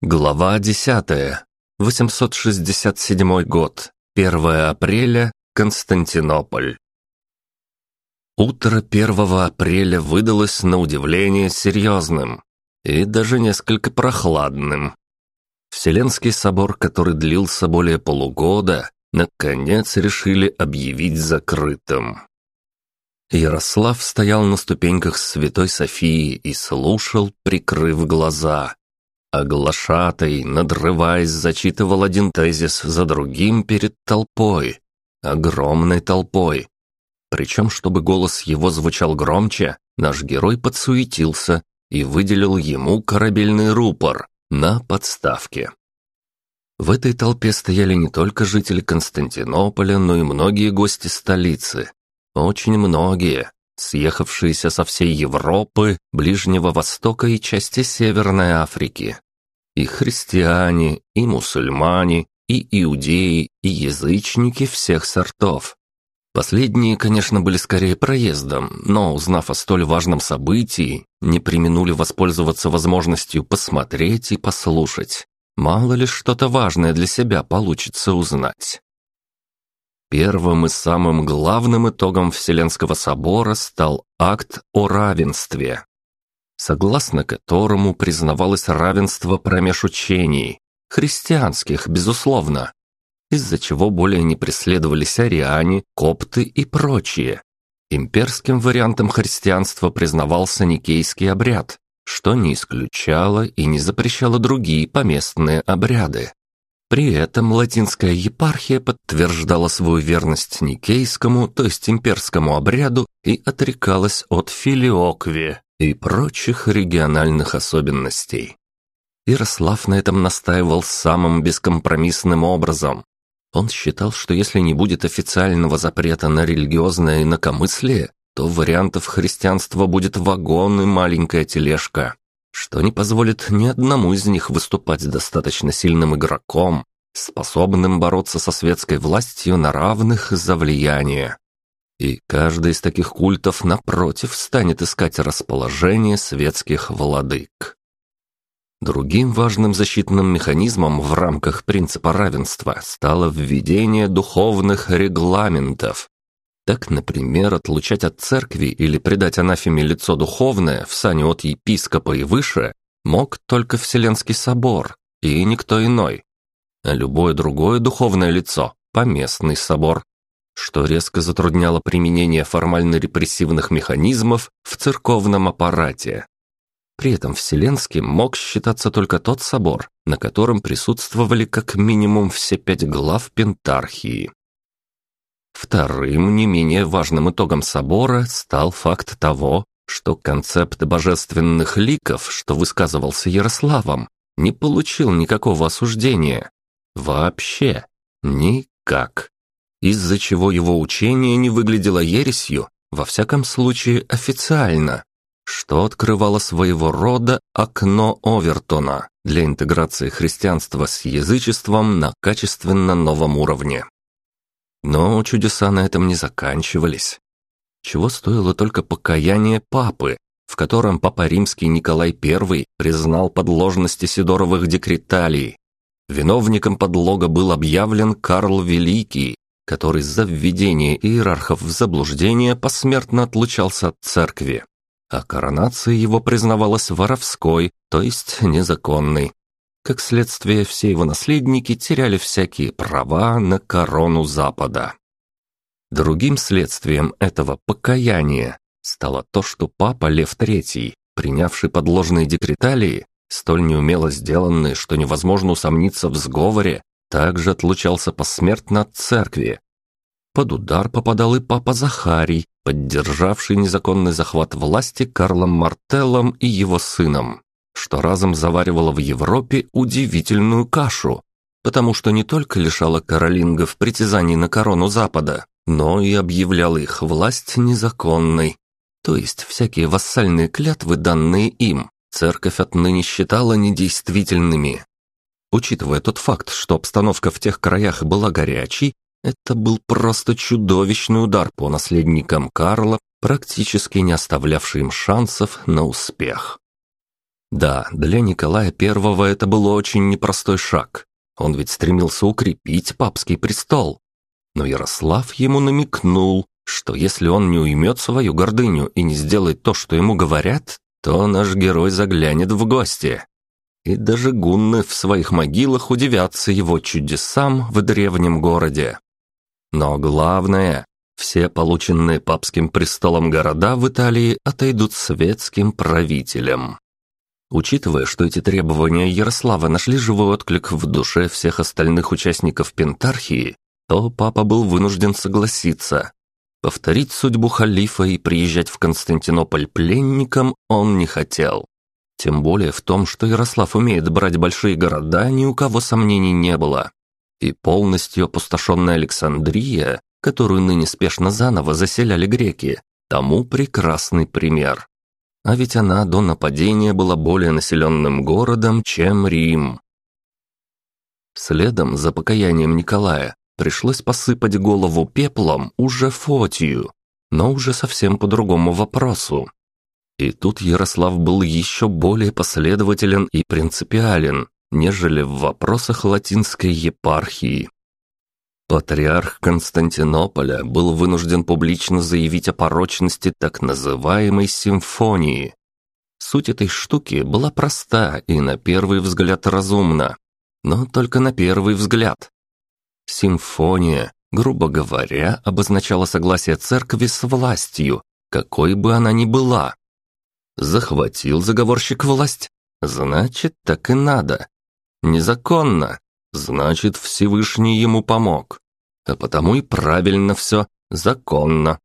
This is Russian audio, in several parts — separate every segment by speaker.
Speaker 1: Глава 10. 867 год. 1 апреля. Константинополь. Утро 1 апреля выдалось на удивление серьезным и даже несколько прохладным. Вселенский собор, который длился более полугода, наконец решили объявить закрытым. Ярослав стоял на ступеньках Святой Софии и слушал, прикрыв глаза. Глашатай, надрываясь, зачитывал один тезис за другим перед толпой. Огромной толпой. Причем, чтобы голос его звучал громче, наш герой подсуетился и выделил ему корабельный рупор на подставке. В этой толпе стояли не только жители Константинополя, но и многие гости столицы. Очень многие, съехавшиеся со всей Европы, Ближнего Востока и части Северной Африки. И христиане, и мусульмане, и иудеи, и язычники всех сортов. Последние, конечно, были скорее проездом, но, узнав о столь важном событии, не применули воспользоваться возможностью посмотреть и послушать. Мало ли что-то важное для себя получится узнать. Первым и самым главным итогом Вселенского собора стал акт о равенстве, согласно которому признавалось равенство промеж учений, христианских, безусловно, из-за чего более не преследовались ариане, копты и прочие. Имперским вариантом христианства признавался никейский обряд, что не исключало и не запрещало другие поместные обряды. При этом латинская епархия подтверждала свою верность никейскому, то есть имперскому обряду, и отрекалась от филиокви и прочих региональных особенностей. Ярослав на этом настаивал самым бескомпромиссным образом. Он считал, что если не будет официального запрета на религиозное инакомыслие, то вариантов христианства будет вагон и маленькая тележка что не позволит ни одному из них выступать достаточно сильным игроком, способным бороться со светской властью на равных за влияние. И каждый из таких культов, напротив, станет искать расположение светских владык. Другим важным защитным механизмом в рамках принципа равенства стало введение духовных регламентов, так, например, отлучать от церкви или предать анафеме лицо духовное в сане от епископа и выше мог только Вселенский собор и никто иной, а любое другое духовное лицо – поместный собор, что резко затрудняло применение формально-репрессивных механизмов в церковном аппарате. При этом Вселенским мог считаться только тот собор, на котором присутствовали как минимум все пять глав Пентархии. Вторым, не менее важным итогом собора стал факт того, что концепт божественных ликов, что высказывался Ярославом, не получил никакого осуждения. Вообще. Никак. Из-за чего его учение не выглядело ересью, во всяком случае официально, что открывало своего рода окно Овертона для интеграции христианства с язычеством на качественно новом уровне. Но чудеса на этом не заканчивались. Чего стоило только покаяние папы, в котором папа римский Николай I признал подложности Сидоровых декреталий. Виновником подлога был объявлен Карл Великий, который за введение иерархов в заблуждение посмертно отлучался от церкви, а коронация его признавалась воровской, то есть незаконной. Как следствие, все его наследники теряли всякие права на корону Запада. Другим следствием этого покаяния стало то, что папа Лев III, принявший подложные декреталии, столь неумело сделанные, что невозможно усомниться в сговоре, также отлучался посмертно от церкви. Под удар попадал и папа Захарий, поддержавший незаконный захват власти Карлом Мартеллом и его сыном что разом заваривало в Европе удивительную кашу, потому что не только лишало каролингов притязаний на корону Запада, но и объявляла их власть незаконной. То есть всякие вассальные клятвы, данные им, церковь отныне считала недействительными. Учитывая тот факт, что обстановка в тех краях была горячей, это был просто чудовищный удар по наследникам Карла, практически не оставлявший им шансов на успех. Да, для Николая I это был очень непростой шаг. Он ведь стремился укрепить папский престол. Но Ярослав ему намекнул, что если он не уймет свою гордыню и не сделает то, что ему говорят, то наш герой заглянет в гости. И даже гунны в своих могилах удивятся его чудесам в древнем городе. Но главное, все полученные папским престолом города в Италии отойдут светским правителям. Учитывая, что эти требования Ярослава нашли живой отклик в душе всех остальных участников Пентархии, то папа был вынужден согласиться. Повторить судьбу халифа и приезжать в Константинополь пленником он не хотел. Тем более в том, что Ярослав умеет брать большие города, ни у кого сомнений не было. И полностью опустошенная Александрия, которую ныне спешно заново заселяли греки, тому прекрасный пример. А ведь она до нападения была более населенным городом, чем Рим. Следом за покаянием Николая пришлось посыпать голову пеплом уже Фотию, но уже совсем по другому вопросу. И тут Ярослав был еще более последователен и принципиален, нежели в вопросах латинской епархии. Патриарх Константинополя был вынужден публично заявить о порочности так называемой симфонии. Суть этой штуки была проста и на первый взгляд разумна, но только на первый взгляд. Симфония, грубо говоря, обозначала согласие церкви с властью, какой бы она ни была. Захватил заговорщик власть, значит, так и надо. Незаконно, значит, Всевышний ему помог. А потому и правильно все, законно.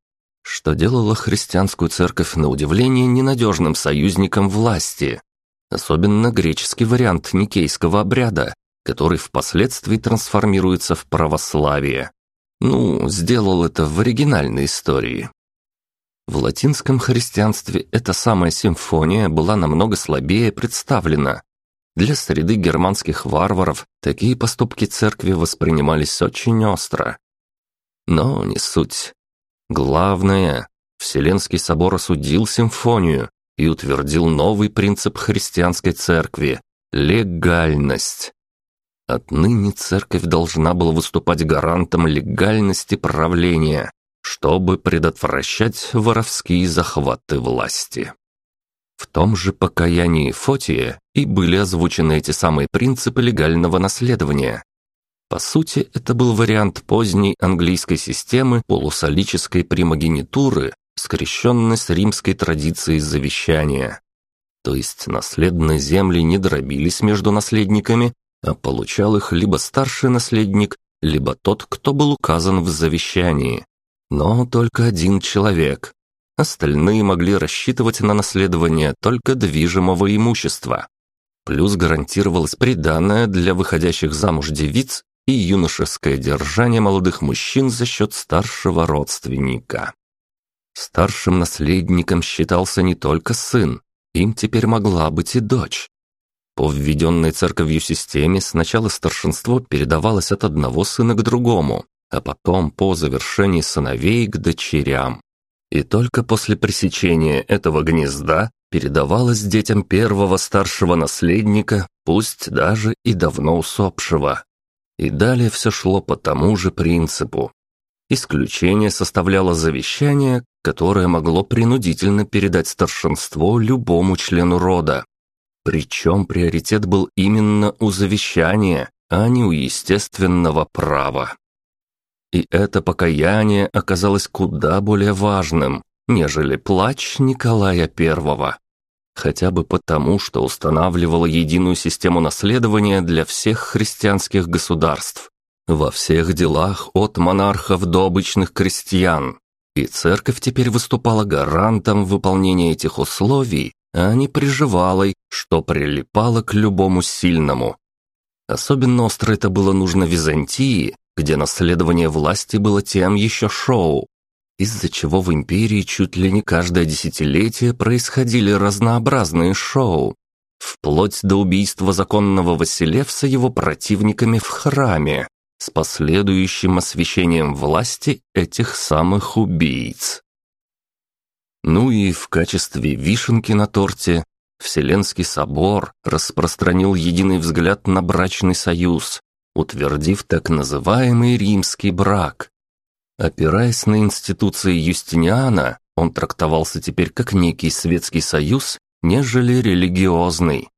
Speaker 1: Что делало христианскую церковь на удивление ненадежным союзником власти. Особенно греческий вариант никейского обряда, который впоследствии трансформируется в православие. Ну, сделал это в оригинальной истории. В латинском христианстве эта самая симфония была намного слабее представлена, для среды германских варваров такие поступки церкви воспринимались очень остро. Но не суть. Главное, Вселенский собор осудил симфонию и утвердил новый принцип христианской церкви – легальность. Отныне церковь должна была выступать гарантом легальности правления, чтобы предотвращать воровские захваты власти. В том же покаянии Фотия и были озвучены эти самые принципы легального наследования. По сути, это был вариант поздней английской системы полусолической примогенитуры, скрещенной с римской традицией завещания. То есть наследные земли не дробились между наследниками, а получал их либо старший наследник, либо тот, кто был указан в завещании. Но только один человек, Остальные могли рассчитывать на наследование только движимого имущества. Плюс гарантировалось приданное для выходящих замуж девиц и юношеское держание молодых мужчин за счет старшего родственника. Старшим наследником считался не только сын, им теперь могла быть и дочь. По введенной церковью системе сначала старшинство передавалось от одного сына к другому, а потом по завершении сыновей к дочерям и только после пресечения этого гнезда передавалось детям первого старшего наследника, пусть даже и давно усопшего. И далее все шло по тому же принципу. Исключение составляло завещание, которое могло принудительно передать старшинство любому члену рода. Причем приоритет был именно у завещания, а не у естественного права. И это покаяние оказалось куда более важным, нежели плач Николая I. Хотя бы потому, что устанавливало единую систему наследования для всех христианских государств. Во всех делах от монархов до обычных крестьян. И церковь теперь выступала гарантом выполнения этих условий, а не приживалой, что прилипало к любому сильному. Особенно остро это было нужно Византии, где наследование власти было тем еще шоу, из-за чего в империи чуть ли не каждое десятилетие происходили разнообразные шоу, вплоть до убийства законного Василевса его противниками в храме, с последующим освещением власти этих самых убийц. Ну и в качестве вишенки на торте Вселенский собор распространил единый взгляд на брачный союз, утвердив так называемый римский брак. Опираясь на институции Юстиниана, он трактовался теперь как некий светский союз, нежели религиозный,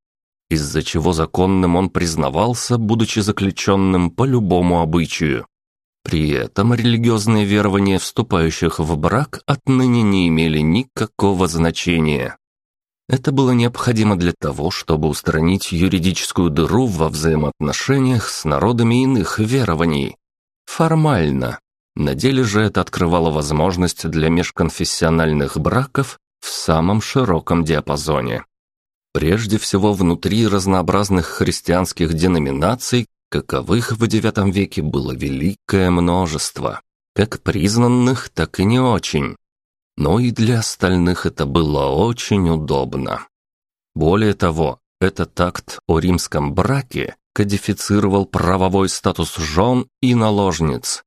Speaker 1: из-за чего законным он признавался, будучи заключенным по любому обычаю. При этом религиозные верования вступающих в брак отныне не имели никакого значения. Это было необходимо для того, чтобы устранить юридическую дыру во взаимоотношениях с народами иных верований. Формально. На деле же это открывало возможность для межконфессиональных браков в самом широком диапазоне. Прежде всего внутри разнообразных христианских деноминаций, каковых в IX веке было великое множество, как признанных, так и не очень. Но и для остальных это было очень удобно. Более того, этот акт о римском браке кодифицировал правовой статус жен и наложниц.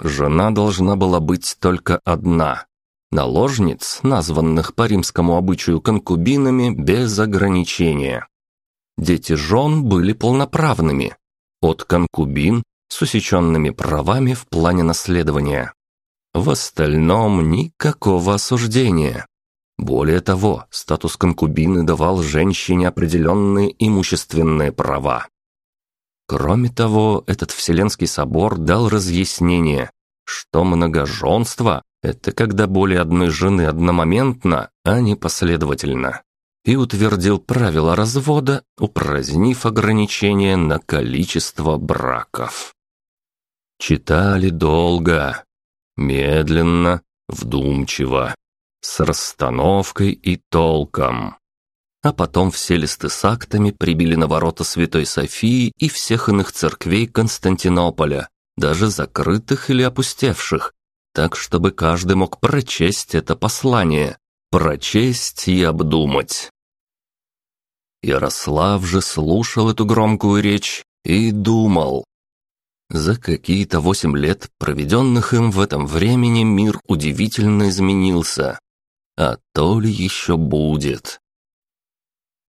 Speaker 1: Жена должна была быть только одна, наложниц, названных по римскому обычаю конкубинами, без ограничения. Дети жен были полноправными, от конкубин с усеченными правами в плане наследования. В остальном никакого осуждения. Более того, статус конкубины давал женщине определенные имущественные права. Кроме того, этот Вселенский собор дал разъяснение, что многоженство это когда более одной жены одномоментно, а не последовательно. И утвердил правила развода, упразднив ограничения на количество браков. Читали долго, медленно, вдумчиво, с расстановкой и толком. А потом все листы с актами прибили на ворота Святой Софии и всех иных церквей Константинополя, даже закрытых или опустевших, так, чтобы каждый мог прочесть это послание, прочесть и обдумать. Ярослав же слушал эту громкую речь и думал. За какие-то восемь лет, проведенных им в этом времени, мир удивительно изменился. А то ли еще будет.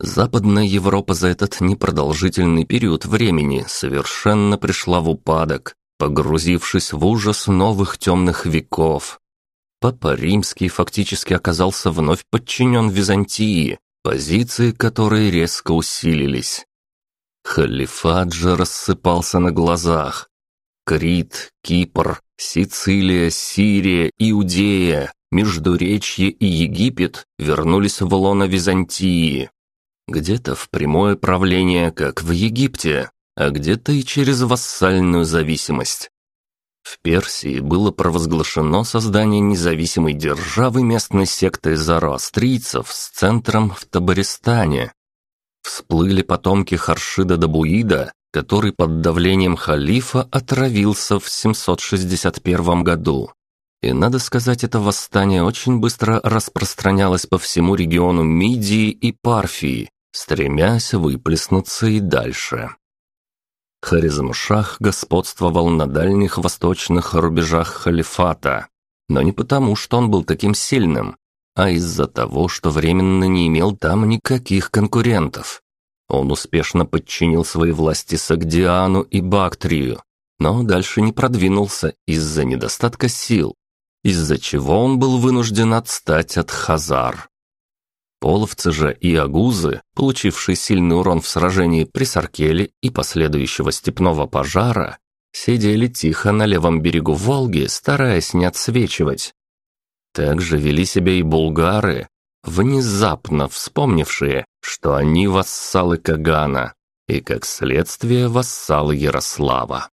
Speaker 1: Западная Европа за этот непродолжительный период времени совершенно пришла в упадок, погрузившись в ужас новых темных веков. Папа Римский фактически оказался вновь подчинен Византии, позиции которой резко усилились. Халифат же рассыпался на глазах. Крит, Кипр, Сицилия, Сирия, Иудея, Междуречье и Египет вернулись в лоно Византии. Где-то в прямое правление, как в Египте, а где-то и через вассальную зависимость. В Персии было провозглашено создание независимой державы местной секты зороастрийцев с центром в Табаристане. Всплыли потомки Харшида Дабуида, который под давлением халифа отравился в 761 году. И надо сказать, это восстание очень быстро распространялось по всему региону Мидии и Парфии, стремясь выплеснуться и дальше. Харизмшах господствовал на дальних восточных рубежах халифата, но не потому, что он был таким сильным, а из-за того, что временно не имел там никаких конкурентов. Он успешно подчинил свои власти Сагдиану и Бактрию, но дальше не продвинулся из-за недостатка сил, из-за чего он был вынужден отстать от Хазар. Половцы же и агузы, получившие сильный урон в сражении при Саркеле и последующего степного пожара, сидели тихо на левом берегу Волги, стараясь не отсвечивать. Также вели себя и булгары, внезапно вспомнившие, что они вассалы Кагана и, как следствие, вассалы Ярослава.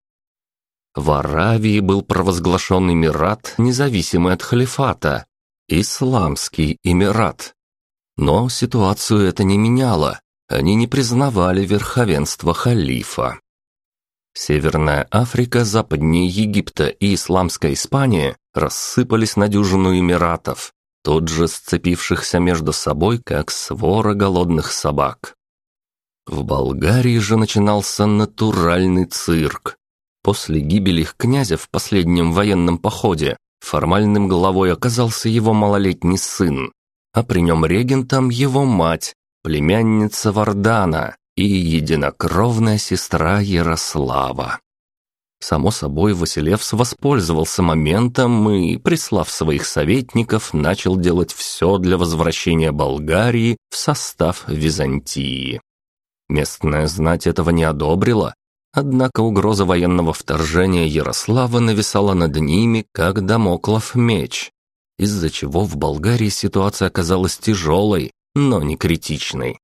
Speaker 1: В Аравии был провозглашен Эмират, независимый от халифата, Исламский Эмират, но ситуацию это не меняло, они не признавали верховенство халифа. Северная Африка, западнее Египта и исламская Испания рассыпались на дюжину эмиратов, тут же сцепившихся между собой, как свора голодных собак. В Болгарии же начинался натуральный цирк. После гибели их князя в последнем военном походе формальным главой оказался его малолетний сын, а при нем регентом его мать, племянница Вардана и единокровная сестра Ярослава. Само собой, Василевс воспользовался моментом и, прислав своих советников, начал делать все для возвращения Болгарии в состав Византии. Местная знать этого не одобрила, однако угроза военного вторжения Ярослава нависала над ними, как домоклов меч, из-за чего в Болгарии ситуация оказалась тяжелой, но не критичной.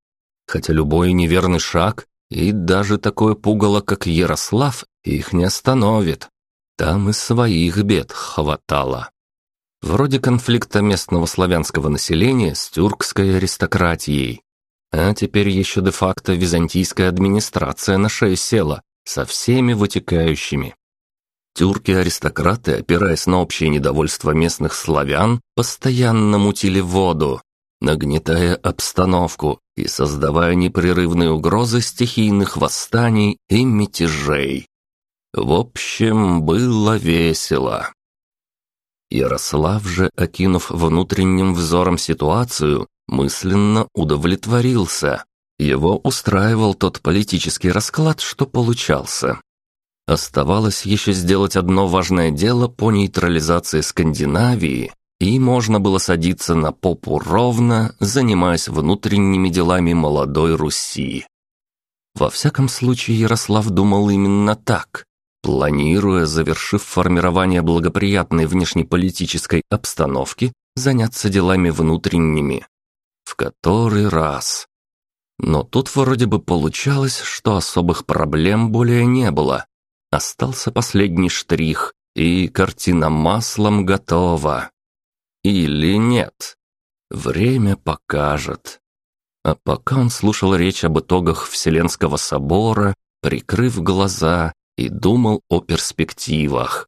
Speaker 1: Хотя любой неверный шаг и даже такое пугало, как Ярослав, их не остановит. Там и своих бед хватало. Вроде конфликта местного славянского населения с тюркской аристократией. А теперь еще де-факто византийская администрация на шею села, со всеми вытекающими. Тюрки-аристократы, опираясь на общее недовольство местных славян, постоянно мутили воду, нагнетая обстановку и создавая непрерывные угрозы стихийных восстаний и мятежей. В общем, было весело. Ярослав же, окинув внутренним взором ситуацию, мысленно удовлетворился. Его устраивал тот политический расклад, что получался. Оставалось еще сделать одно важное дело по нейтрализации Скандинавии, и можно было садиться на попу ровно, занимаясь внутренними делами молодой Руси. Во всяком случае, Ярослав думал именно так, планируя, завершив формирование благоприятной внешнеполитической обстановки, заняться делами внутренними. В который раз. Но тут вроде бы получалось, что особых проблем более не было. Остался последний штрих, и картина маслом готова. Или нет? Время покажет. А пока он слушал речь об итогах Вселенского собора, прикрыв глаза, и думал о перспективах,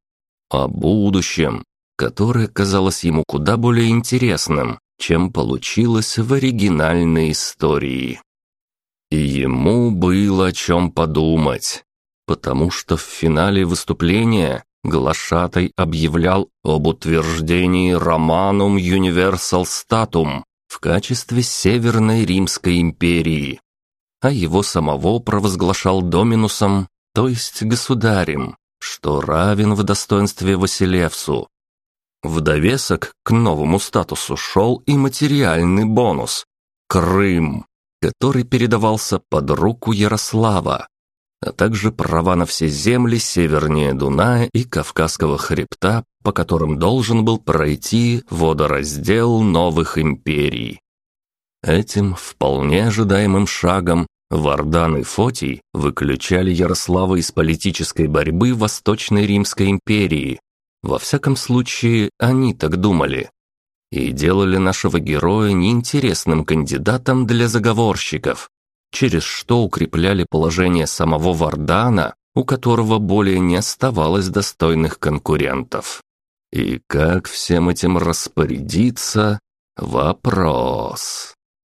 Speaker 1: о будущем, которое казалось ему куда более интересным, чем получилось в оригинальной истории. И ему было о чем подумать, потому что в финале выступления глашатай объявлял об утверждении Романум Universal Statum в качестве Северной Римской империи, а его самого провозглашал Доминусом, то есть государем, что равен в достоинстве Василевсу. В довесок к новому статусу шел и материальный бонус – Крым, который передавался под руку Ярослава, а также права на все земли севернее Дуная и Кавказского хребта, по которым должен был пройти водораздел новых империй. Этим вполне ожидаемым шагом Вардан и Фотий выключали Ярослава из политической борьбы Восточной Римской империи. Во всяком случае, они так думали. И делали нашего героя неинтересным кандидатом для заговорщиков, через что укрепляли положение самого Вардана, у которого более не оставалось достойных конкурентов. И как всем этим распорядиться – вопрос.